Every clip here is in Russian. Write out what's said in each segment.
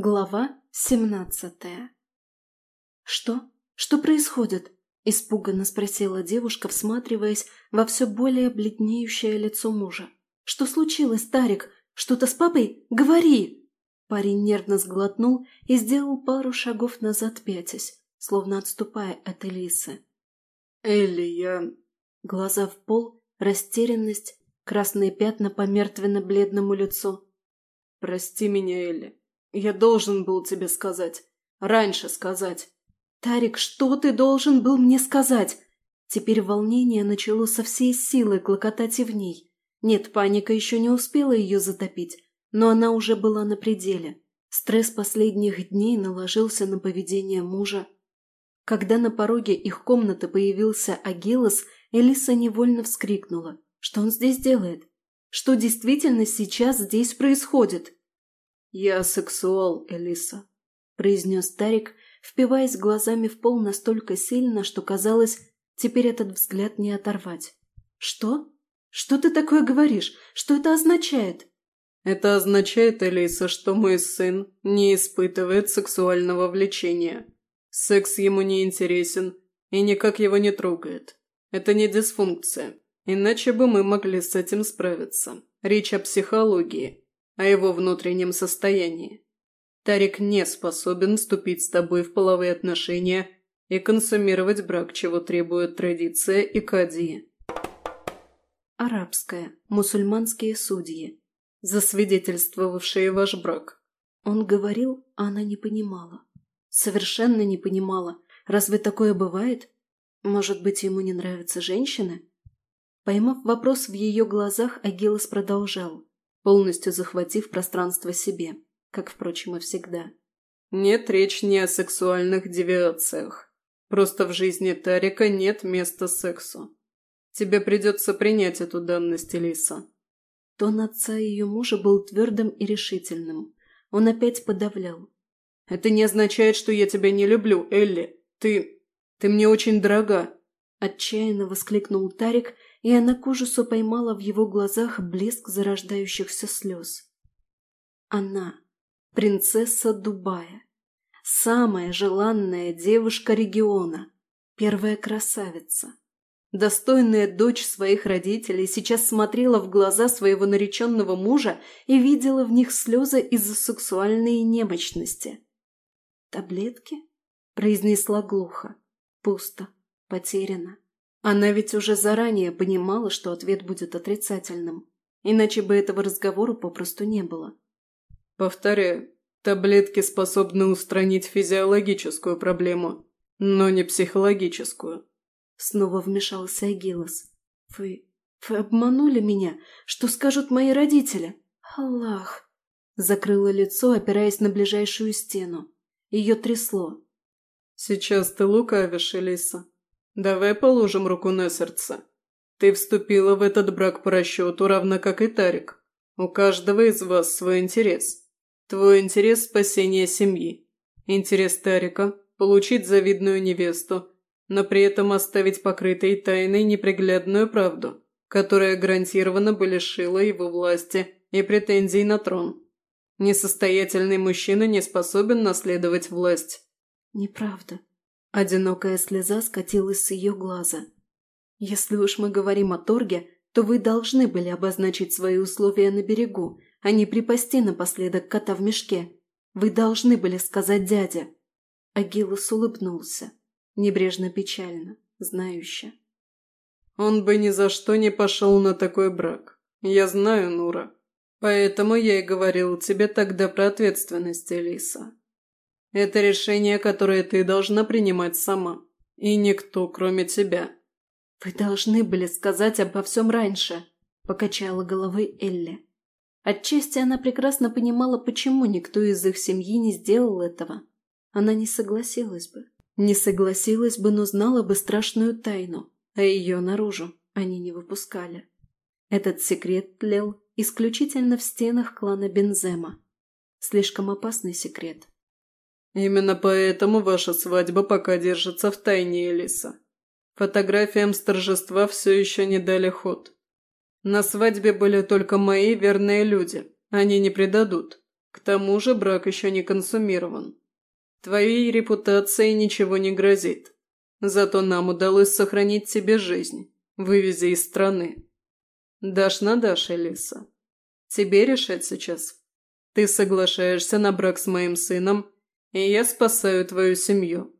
Глава семнадцатая «Что? Что происходит?» – испуганно спросила девушка, всматриваясь во все более бледнеющее лицо мужа. «Что случилось, Тарик? Что-то с папой? Говори!» Парень нервно сглотнул и сделал пару шагов назад пятясь, словно отступая от Элисы. «Элли, я...» Глаза в пол, растерянность, красные пятна по мертвенно-бледному лицу. «Прости меня, Элли. Я должен был тебе сказать. Раньше сказать». «Тарик, что ты должен был мне сказать?» Теперь волнение начало со всей силы клокотать и в ней. Нет, паника еще не успела ее затопить, но она уже была на пределе. Стресс последних дней наложился на поведение мужа. Когда на пороге их комнаты появился Агилос, Элиса невольно вскрикнула. Что он здесь делает? Что действительно сейчас здесь происходит? «Я сексуал, Элиса», – произнес Тарик, впиваясь глазами в пол настолько сильно, что казалось, теперь этот взгляд не оторвать. «Что? Что ты такое говоришь? Что это означает?» «Это означает, Элиса, что мой сын не испытывает сексуального влечения. Секс ему не интересен и никак его не трогает. Это не дисфункция. Иначе бы мы могли с этим справиться. Речь о психологии, о его внутреннем состоянии. Тарик не способен вступить с тобой в половые отношения и консумировать брак, чего требует традиция и кадии. Арабская. Мусульманские судьи. Засвидетельствовавшие ваш брак. Он говорил, а она не понимала. Совершенно не понимала. Разве такое бывает? Может быть, ему не нравятся женщины? Поймав вопрос в ее глазах, Агилос продолжал, полностью захватив пространство себе, как, впрочем, и всегда. «Нет речь не о сексуальных девиациях. Просто в жизни Тарика нет места сексу. Тебе придется принять эту данность, Элиса». Тон отца ее мужа был твердым и решительным. Он опять подавлял. «Это не означает, что я тебя не люблю, Элли. Ты... ты мне очень дорога». Отчаянно воскликнул Тарик и она к ужасу поймала в его глазах блеск зарождающихся слез. Она, принцесса Дубая, самая желанная девушка региона, первая красавица, достойная дочь своих родителей, сейчас смотрела в глаза своего нареченного мужа и видела в них слезы из-за сексуальной немощности. «Таблетки?» – произнесла глухо. «Пусто, потеряно». Она ведь уже заранее понимала, что ответ будет отрицательным. Иначе бы этого разговора попросту не было. «Повторяю, таблетки способны устранить физиологическую проблему, но не психологическую». Снова вмешался Агилос. «Вы... вы обманули меня? Что скажут мои родители? Аллах!» Закрыла лицо, опираясь на ближайшую стену. Ее трясло. «Сейчас ты лукавишь, Элиса», «Давай положим руку на сердце. Ты вступила в этот брак по расчету, равно как и Тарик. У каждого из вас свой интерес. Твой интерес – спасение семьи. Интерес Тарика – получить завидную невесту, но при этом оставить покрытой тайной неприглядную правду, которая гарантированно бы лишила его власти и претензий на трон. Несостоятельный мужчина не способен наследовать власть. Неправда. Одинокая слеза скатилась с ее глаза. «Если уж мы говорим о торге, то вы должны были обозначить свои условия на берегу, а не припасти напоследок кота в мешке. Вы должны были сказать дядя». Агилос улыбнулся, небрежно-печально, знающе. «Он бы ни за что не пошел на такой брак. Я знаю, Нура. Поэтому я и говорил тебе тогда про ответственность, Элиса. Это решение, которое ты должна принимать сама. И никто, кроме тебя». «Вы должны были сказать обо всем раньше», – покачала головой Элли. Отчасти она прекрасно понимала, почему никто из их семьи не сделал этого. Она не согласилась бы. Не согласилась бы, но знала бы страшную тайну, а ее наружу они не выпускали. Этот секрет тлел исключительно в стенах клана Бензема. Слишком опасный секрет, Именно поэтому ваша свадьба пока держится в тайне, Элиса. Фотографиям с торжества все еще не дали ход. На свадьбе были только мои верные люди. Они не предадут. К тому же брак еще не консумирован. Твоей репутации ничего не грозит. Зато нам удалось сохранить тебе жизнь, вывезя из страны. Дашь на дашь, Элиса. Тебе решать сейчас. Ты соглашаешься на брак с моим сыном, и я спасаю твою семью.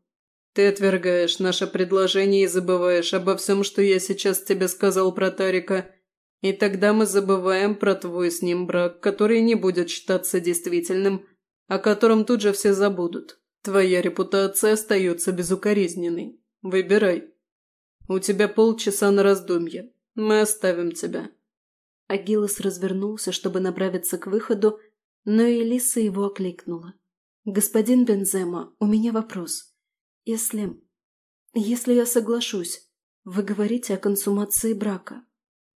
Ты отвергаешь наше предложение и забываешь обо всем, что я сейчас тебе сказал про Тарика, и тогда мы забываем про твой с ним брак, который не будет считаться действительным, о котором тут же все забудут. Твоя репутация остается безукоризненной. Выбирай. У тебя полчаса на раздумье. Мы оставим тебя». Агилос развернулся, чтобы направиться к выходу, но Элиса его окликнула. «Господин Бензема, у меня вопрос. Если... если я соглашусь, вы говорите о консумации брака.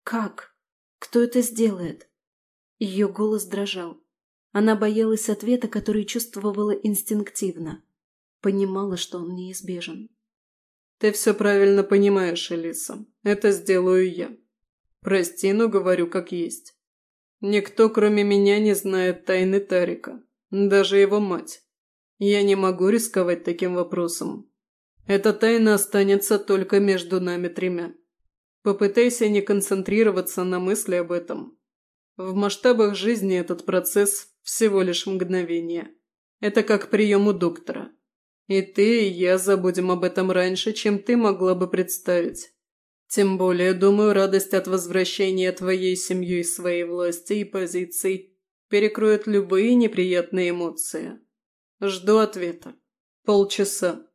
Как? Кто это сделает?» Ее голос дрожал. Она боялась ответа, который чувствовала инстинктивно. Понимала, что он неизбежен. «Ты все правильно понимаешь, Элиса. Это сделаю я. Прости, но говорю как есть. Никто, кроме меня, не знает тайны Тарика. Даже его мать. Я не могу рисковать таким вопросом. Эта тайна останется только между нами тремя. Попытайся не концентрироваться на мысли об этом. В масштабах жизни этот процесс всего лишь мгновение. Это как прием у доктора. И ты, и я забудем об этом раньше, чем ты могла бы представить. Тем более, думаю, радость от возвращения твоей семьи своей власти и позиций перекроет любые неприятные эмоции. Жду ответа. Полчаса.